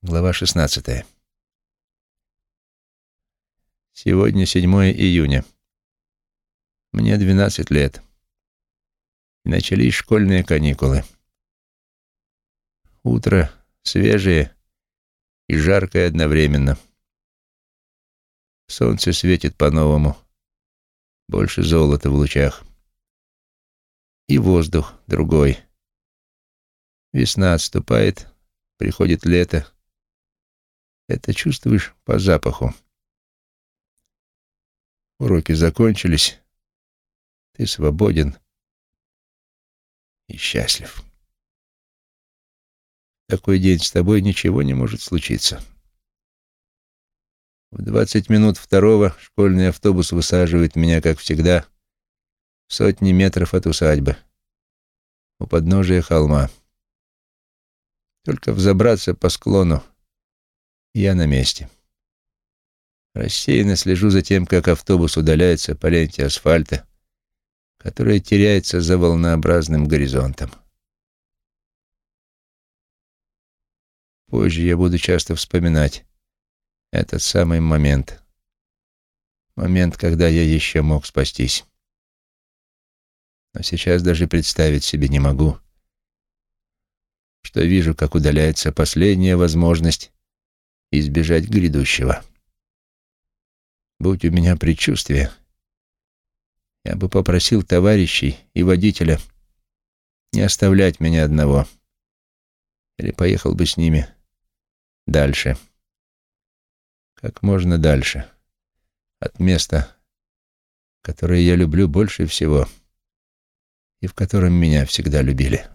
Глава 16. Сегодня 7 июня. Мне 12 лет. Начались школьные каникулы. Утро свежее и жаркое одновременно. Солнце светит по-новому. Больше золота в лучах. И воздух другой. Весна отступает, приходит лето — это чувствуешь по запаху. Уроки закончились. Ты свободен и счастлив. такой день с тобой ничего не может случиться. В двадцать минут второго школьный автобус высаживает меня, как всегда, в сотни метров от усадьбы, у подножия холма. Только взобраться по склону я на месте. Рассеянно слежу за тем, как автобус удаляется по ленте асфальта, которая теряется за волнообразным горизонтом. Позже я буду часто вспоминать этот самый момент. Момент, когда я еще мог спастись. Но сейчас даже представить себе не могу, что вижу, как удаляется последняя возможность избежать грядущего. Будь у меня предчувствие, я бы попросил товарищей и водителя не оставлять меня одного, или поехал бы с ними дальше, как можно дальше, от места, которое я люблю больше всего и в котором меня всегда любили,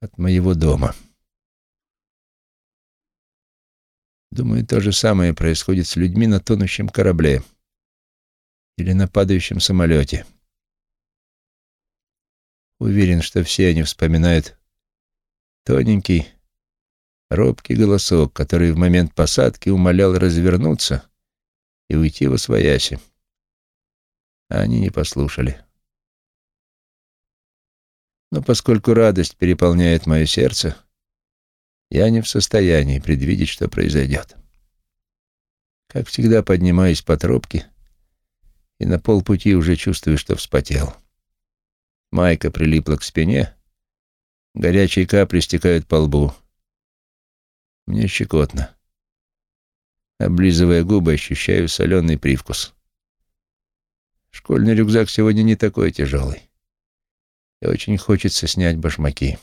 от моего дома. Думаю, то же самое происходит с людьми на тонущем корабле или на падающем самолете. Уверен, что все они вспоминают тоненький, робкий голосок, который в момент посадки умолял развернуться и уйти во свояси. А они не послушали. Но поскольку радость переполняет мое сердце, я не в состоянии предвидеть, что произойдет. Как всегда, поднимаюсь по тропке и на полпути уже чувствую, что вспотел. Майка прилипла к спине, горячие капли стекают по лбу. Мне щекотно. Облизывая губы, ощущаю соленый привкус. Школьный рюкзак сегодня не такой тяжелый. И очень хочется снять башмаки.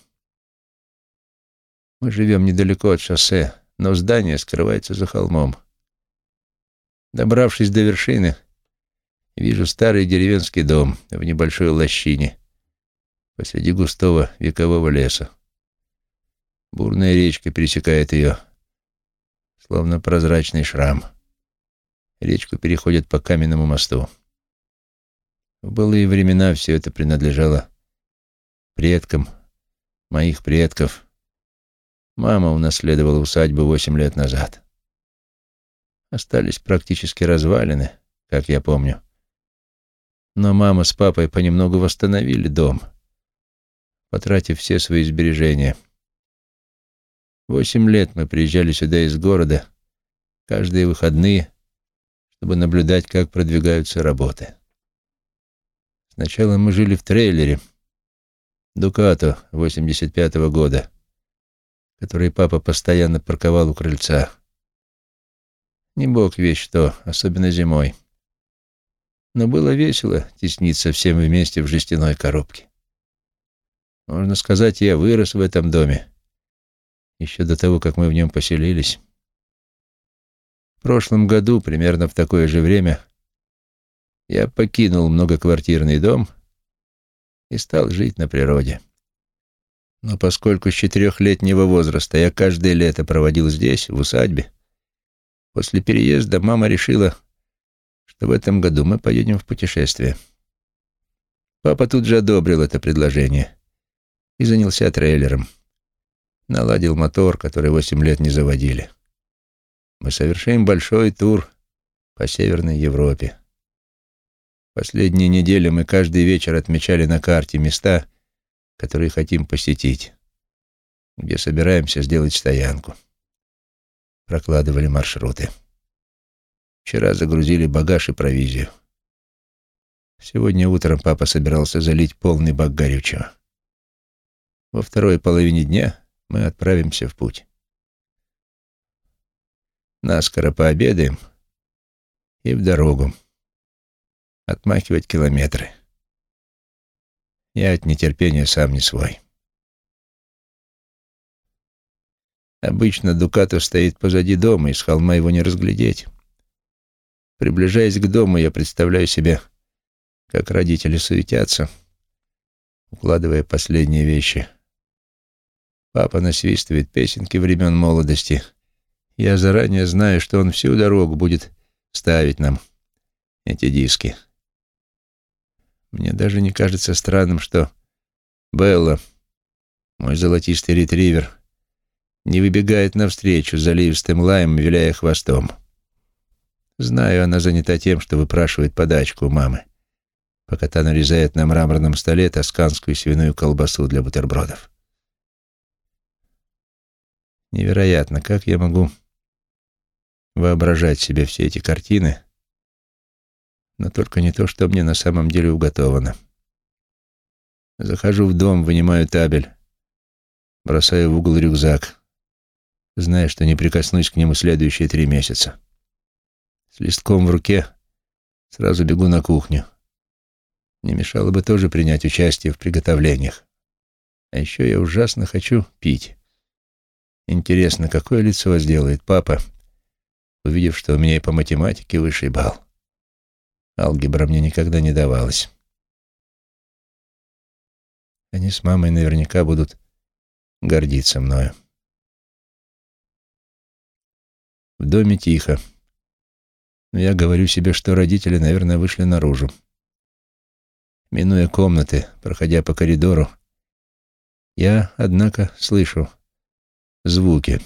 Мы живем недалеко от шоссе, но здание скрывается за холмом. Добравшись до вершины, вижу старый деревенский дом в небольшой лощине посреди густого векового леса. Бурная речка пересекает ее, словно прозрачный шрам. Речку переходит по каменному мосту. В былые времена все это принадлежало предкам, моих предков, Мама унаследовала усадьбу восемь лет назад. Остались практически развалины, как я помню. Но мама с папой понемногу восстановили дом, потратив все свои сбережения. Восемь лет мы приезжали сюда из города, каждые выходные, чтобы наблюдать, как продвигаются работы. Сначала мы жили в трейлере, Дукато 85-го года, который папа постоянно парковал у крыльца. Не бог весь что, особенно зимой. Но было весело тесниться всем вместе в жестяной коробке. Можно сказать, я вырос в этом доме, еще до того, как мы в нем поселились. В прошлом году, примерно в такое же время, я покинул многоквартирный дом и стал жить на природе. Но поскольку с четырехлетнего возраста я каждое лето проводил здесь, в усадьбе, после переезда мама решила, что в этом году мы поедем в путешествие. Папа тут же одобрил это предложение и занялся трейлером. Наладил мотор, который восемь лет не заводили. Мы совершим большой тур по Северной Европе. Последние недели мы каждый вечер отмечали на карте места, которые хотим посетить, где собираемся сделать стоянку. прокладывали маршруты. Вчера загрузили багаж и провизию. Сегодня утром папа собирался залить полный бак горючего. Во второй половине дня мы отправимся в путь. Наскоро пообедаем и в дорогу. Отмахивать километры. Я от нетерпения сам не свой. Обычно Дукато стоит позади дома, и с холма его не разглядеть. Приближаясь к дому, я представляю себе, как родители суетятся, укладывая последние вещи. Папа насвистывает песенки времен молодости. Я заранее знаю, что он всю дорогу будет ставить нам эти диски. Мне даже не кажется странным, что Белла, мой золотистый ретривер, не выбегает навстречу заливистым лаем, виляя хвостом. Знаю, она занята тем, что выпрашивает подачку у мамы, пока та нарезает на мраморном столе тосканскую свиную колбасу для бутербродов. Невероятно, как я могу воображать себе все эти картины, но только не то, что мне на самом деле уготовано. Захожу в дом, вынимаю табель, бросаю в угол рюкзак, зная, что не прикоснусь к нему следующие три месяца. С листком в руке сразу бегу на кухню. Не мешало бы тоже принять участие в приготовлениях. А еще я ужасно хочу пить. Интересно, какое лицо сделает папа, увидев, что у меня и по математике высший балл. Алгебра мне никогда не давалась. Они с мамой наверняка будут гордиться мною. В доме тихо. Но я говорю себе, что родители, наверное, вышли наружу. Минуя комнаты, проходя по коридору, я, однако, слышу звуки.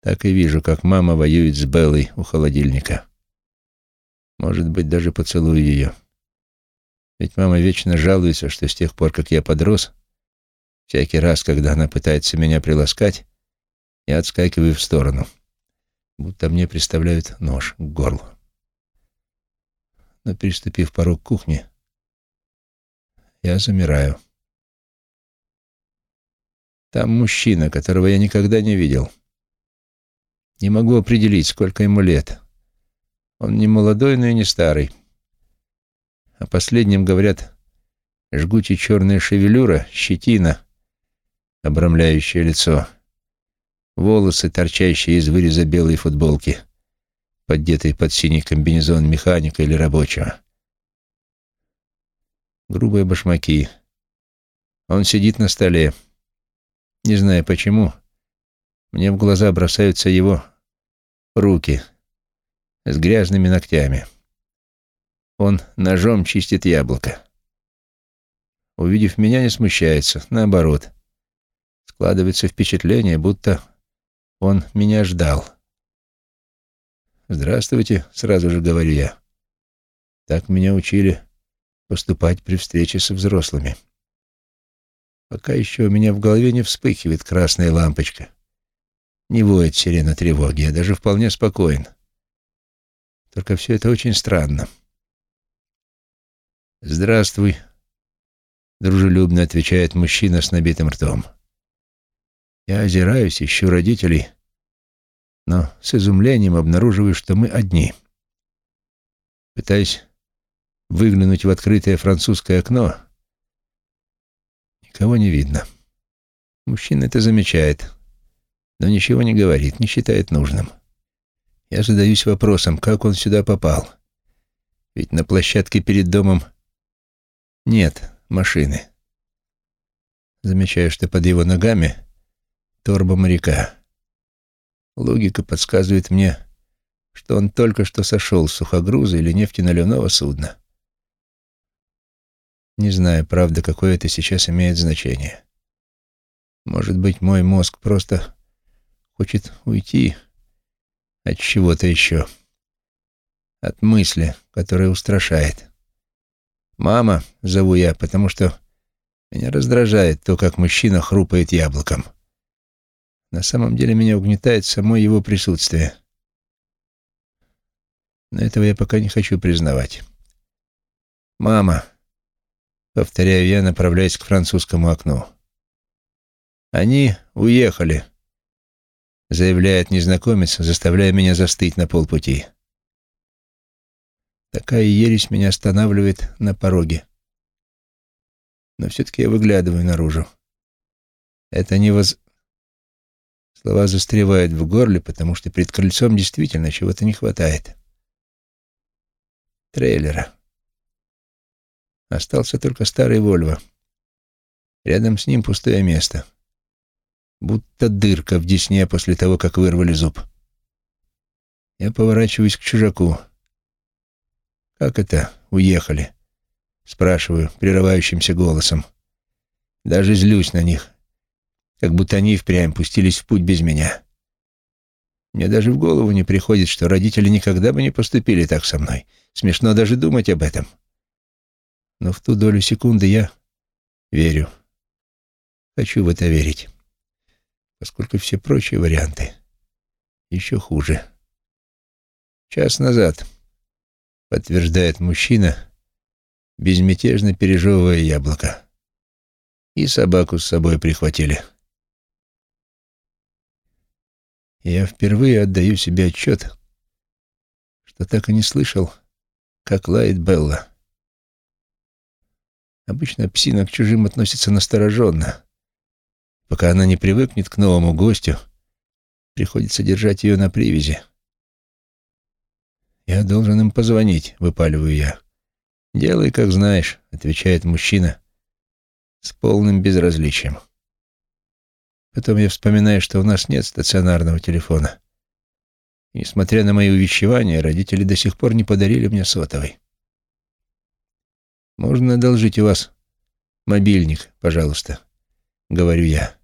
Так и вижу, как мама воюет с Беллой у холодильника. Может быть, даже поцелую ее. Ведь мама вечно жалуется, что с тех пор, как я подрос, всякий раз, когда она пытается меня приласкать, я отскакиваю в сторону, будто мне приставляют нож к горлу. Но, переступив порог кухни, я замираю. Там мужчина, которого я никогда не видел. Не могу определить, сколько ему лет. Он не молодой, но и не старый. О последнем говорят жгучая черная шевелюра, щетина, обрамляющая лицо, волосы, торчащие из выреза белой футболки, поддетые под синий комбинезон механика или рабочего. Грубые башмаки. Он сидит на столе. Не знаю почему, мне в глаза бросаются его руки с грязными ногтями. Он ножом чистит яблоко. Увидев меня, не смущается, наоборот. Складывается впечатление, будто он меня ждал. «Здравствуйте», — сразу же говорю я. Так меня учили поступать при встрече со взрослыми. Пока еще у меня в голове не вспыхивает красная лампочка. Не воет сирена тревоги, я даже вполне спокоен. Только все это очень странно. «Здравствуй», — дружелюбно отвечает мужчина с набитым ртом. Я озираюсь, ищу родителей, но с изумлением обнаруживаю, что мы одни. Пытаясь выглянуть в открытое французское окно, Никого не видно. Мужчина это замечает, но ничего не говорит, не считает нужным. Я задаюсь вопросом, как он сюда попал. Ведь на площадке перед домом нет машины. Замечаю, что под его ногами торба моряка. Логика подсказывает мне, что он только что сошел с сухогруза или нефтеналивного судна. Не знаю, правда, какое это сейчас имеет значение. Может быть, мой мозг просто хочет уйти от чего-то еще. От мысли, которая устрашает. «Мама», — зову я, потому что меня раздражает то, как мужчина хрупает яблоком. На самом деле меня угнетает само его присутствие. Но этого я пока не хочу признавать. «Мама», — повторяю я, направляясь к французскому окну. «Они уехали», — заявляет незнакомец, заставляя меня застыть на полпути. Такая ересь меня останавливает на пороге. Но все-таки я выглядываю наружу. Это не воз... Слова застревают в горле, потому что перед крыльцом действительно чего-то не хватает. Трейлера. Остался только старый Вольво. Рядом с ним пустое место. Будто дырка в десне после того, как вырвали зуб. Я поворачиваюсь к чужаку. «Как это уехали?» Спрашиваю прерывающимся голосом. Даже злюсь на них, как будто они впрямь пустились в путь без меня. Мне даже в голову не приходит, что родители никогда бы не поступили так со мной. Смешно даже думать об этом. Но в ту долю секунды я верю. Хочу в это верить, поскольку все прочие варианты еще хуже. Час назад подтверждает мужчина, безмятежно пережевывая яблоко. И собаку с собой прихватили. Я впервые отдаю себе отчет, что так и не слышал, как лает Белла. Обычно псина к чужим относится настороженно. Пока она не привыкнет к новому гостю, приходится держать ее на привязи. «Я должен им позвонить», — выпаливаю я. «Делай, как знаешь», — отвечает мужчина с полным безразличием. Потом я вспоминаю, что у нас нет стационарного телефона. И, несмотря на мои увещевания, родители до сих пор не подарили мне сотовый. «Можно одолжить у вас мобильник, пожалуйста», — говорю я.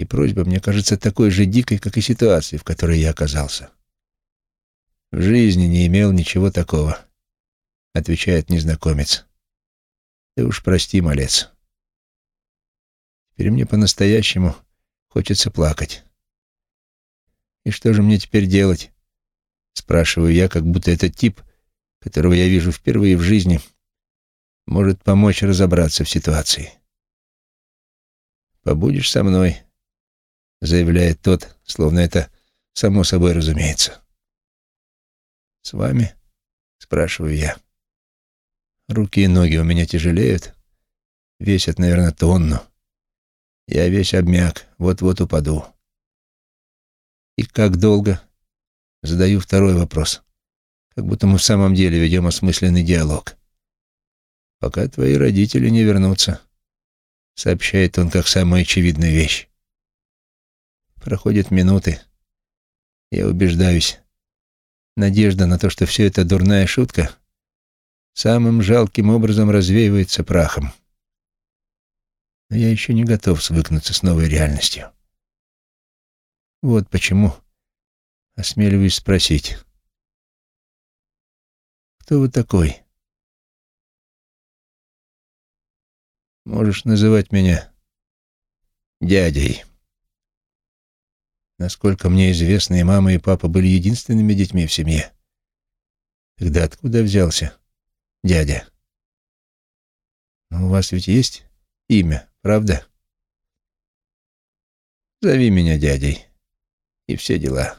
И просьба мне кажется такой же дикой, как и ситуация, в которой я оказался. «В жизни не имел ничего такого», — отвечает незнакомец. «Ты уж прости, малец. Теперь мне по-настоящему хочется плакать». «И что же мне теперь делать?» — спрашиваю я, как будто этот тип, которого я вижу впервые в жизни, может помочь разобраться в ситуации. «Побудешь со мной», — заявляет тот, словно это само собой разумеется. «С вами?» — спрашиваю я. Руки и ноги у меня тяжелеют, весят, наверное, тонну. Я весь обмяк, вот-вот упаду. И как долго? Задаю второй вопрос, как будто мы в самом деле ведем осмысленный диалог. Пока твои родители не вернутся, сообщает он как самую очевидную вещь. Проходят минуты. Я убеждаюсь, Надежда на то, что все это дурная шутка, самым жалким образом развеивается прахом. Но я еще не готов свыкнуться с новой реальностью. Вот почему осмеливаюсь спросить. «Кто вы такой?» «Можешь называть меня дядей». Насколько мне известно, и мама, и папа были единственными детьми в семье. Тогда откуда взялся дядя? Но у вас ведь есть имя, правда? Зови меня дядей. И все дела.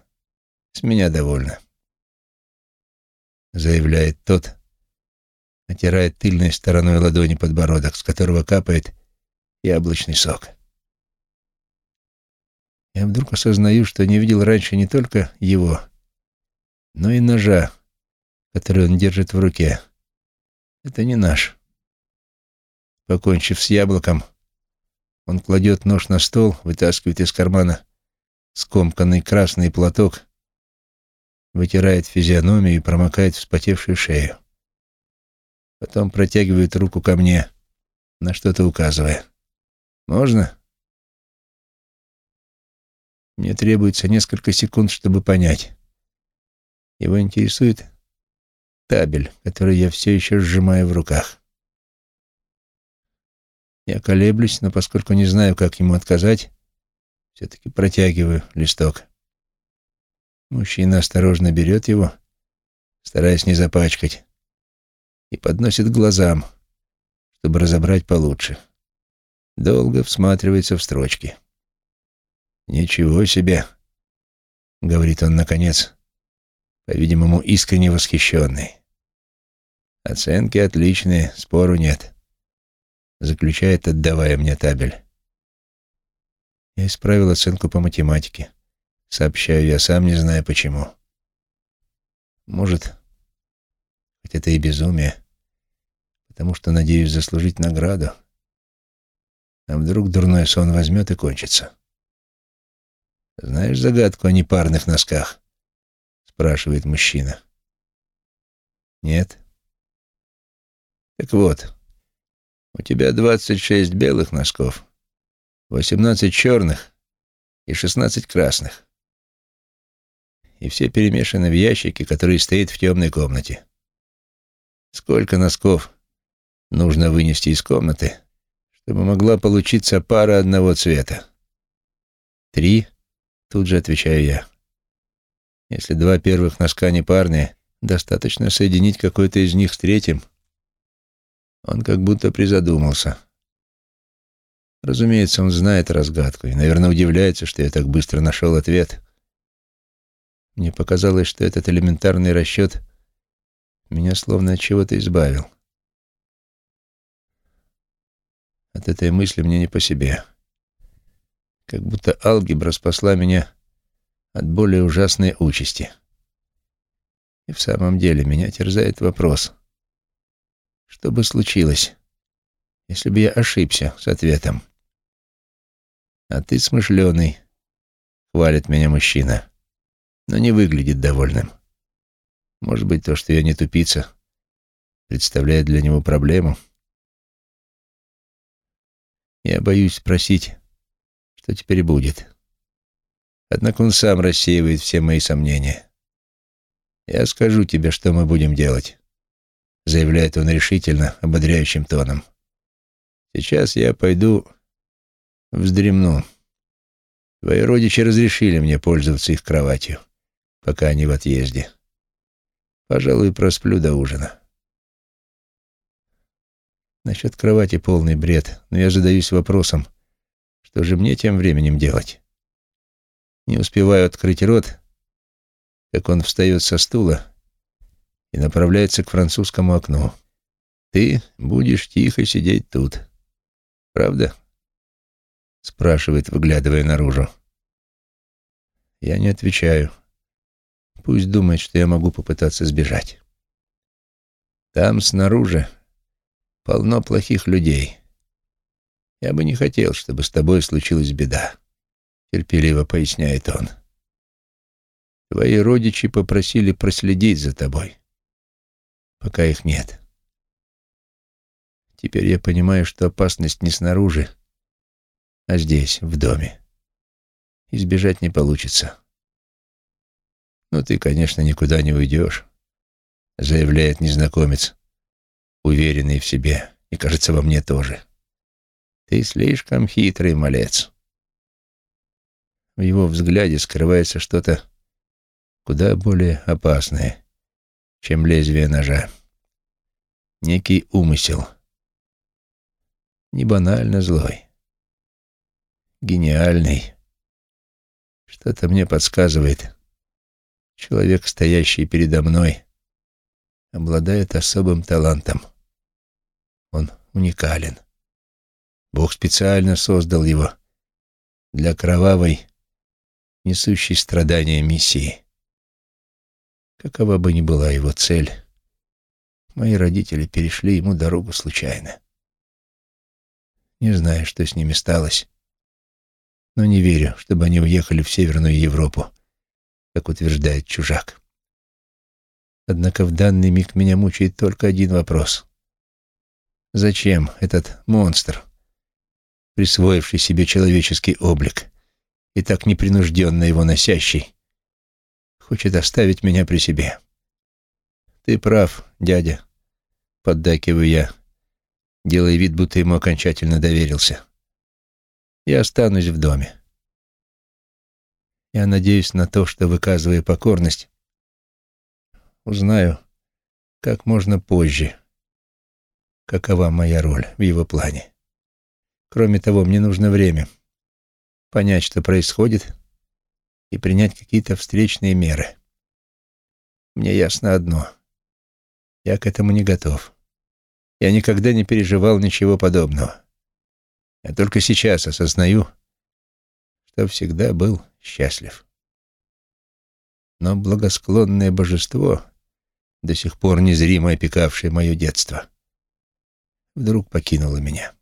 С меня довольно. Заявляет тот, отирает тыльной стороной ладони подбородок, с которого капает яблочный сок. Я вдруг осознаю, что не видел раньше не только его, но и ножа, который он держит в руке. Это не наш. Покончив с яблоком, он кладет нож на стол, вытаскивает из кармана скомканный красный платок, вытирает физиономию и промокает вспотевшую шею. Потом протягивает руку ко мне, на что-то указывая. «Можно?» Мне требуется несколько секунд, чтобы понять. Его интересует табель, который я все еще сжимаю в руках. Я колеблюсь, но поскольку не знаю, как ему отказать, Все-таки протягиваю листок. Мужчина осторожно берет его, стараясь не запачкать, и подносит к глазам, чтобы разобрать получше. Долго всматривается в строчки. «Ничего себе!» — говорит он наконец, по-видимому, искренне восхищенный. «Оценки отличные, спору нет», — заключает, отдавая мне табель. Я исправил оценку по математике. Сообщаю я, сам не знаю почему. Может, хоть это и безумие, потому что надеюсь заслужить награду. А вдруг дурной сон возьмет и кончится? «Знаешь загадку о непарных носках?» — спрашивает мужчина. «Нет». «Так вот, у тебя двадцать шесть белых носков, восемнадцать черных и шестнадцать красных и все перемешаны в ящике, который стоит в темной комнате. Сколько носков нужно вынести из комнаты, чтобы могла получиться пара одного цвета? Три, тут же отвечаю я. Если два первых носка не парные, достаточно соединить какой-то из них с третьим. Он как будто призадумался. Разумеется, он знает разгадку и, наверное, удивляется, что я так быстро нашел ответ. Мне показалось, что этот элементарный расчет меня словно от чего-то избавил. От этой мысли мне не по себе. Как будто алгебра спасла меня от более ужасной участи. И в самом деле меня терзает вопрос. Что бы случилось, если бы я ошибся с ответом? А ты смышленый, хвалит меня мужчина но не выглядит довольным. Может быть, то, что я не тупица, представляет для него проблему. Я боюсь спросить, что теперь будет. Однако он сам рассеивает все мои сомнения. «Я скажу тебе, что мы будем делать», — заявляет он решительно, ободряющим тоном. «Сейчас я пойду вздремну. Твои родичи разрешили мне пользоваться их кроватью пока они в отъезде. Пожалуй, просплю до ужина. Насчет кровати полный бред, но я задаюсь вопросом, что же мне тем временем делать? Не успеваю открыть рот, как он встает со стула и направляется к французскому окну. «Ты будешь тихо сидеть тут, правда?» — спрашивает, выглядывая наружу. Я не отвечаю. Пусть думает, что я могу попытаться сбежать. Там, снаружи, полно плохих людей. Я бы не хотел, чтобы с тобой случилась беда, — терпеливо поясняет он. Твои родичи попросили проследить за тобой, пока их нет. Теперь я понимаю, что опасность не снаружи, а здесь, в доме. Избежать не получится. «Ну, ты, конечно, никуда не уйдешь», — заявляет незнакомец, уверенный в себе, и, кажется, во мне тоже. «Ты слишком хитрый малец». В его взгляде скрывается что-то куда более опасное, чем лезвие ножа. Некий умысел. Не банально злой. Гениальный. Что-то мне подсказывает, Человек, стоящий передо мной, обладает особым талантом. Он уникален. Бог специально создал его для кровавой, несущей страдания миссии. Какова бы ни была его цель, мои родители перешли ему дорогу случайно. Не знаю, что с ними сталось, но не верю, чтобы они уехали в Северную Европу как утверждает чужак. Однако в данный миг меня мучает только один вопрос. Зачем этот монстр, присвоивший себе человеческий облик и так непринужденно его носящий, хочет оставить меня при себе? Ты прав, дядя, поддакиваю я, делая вид, будто ему окончательно доверился. Я останусь в доме. Я надеюсь на то, что, выказывая покорность, узнаю как можно позже, какова моя роль в его плане. Кроме того, мне нужно время понять, что происходит, и принять какие-то встречные меры. Мне ясно одно. Я к этому не готов. Я никогда не переживал ничего подобного. Я только сейчас осознаю, что всегда был счастлив. Но благосклонное божество, до сих пор незримо опекавшее мое детство, вдруг покинуло меня.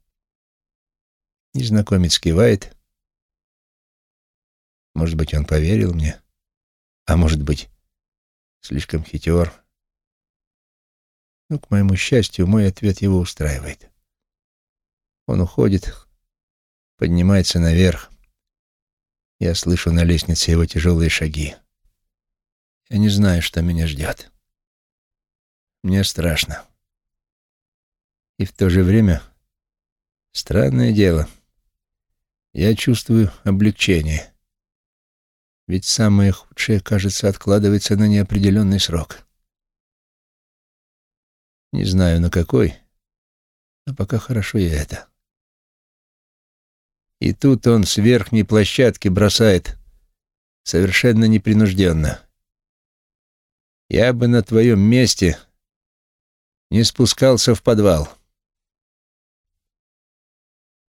Незнакомец кивает. Может быть, он поверил мне, а может быть, слишком хитер. Но, к моему счастью, мой ответ его устраивает. Он уходит, поднимается наверх. Я слышу на лестнице его тяжелые шаги. Я не знаю, что меня ждет. Мне страшно. И в то же время странное дело. Я чувствую облегчение. Ведь самое худшее, кажется, откладывается на неопределенный срок. Не знаю, на какой, но пока хорошо и это. И тут он с верхней площадки бросает совершенно непринужденно. Я бы на твоем месте не спускался в подвал.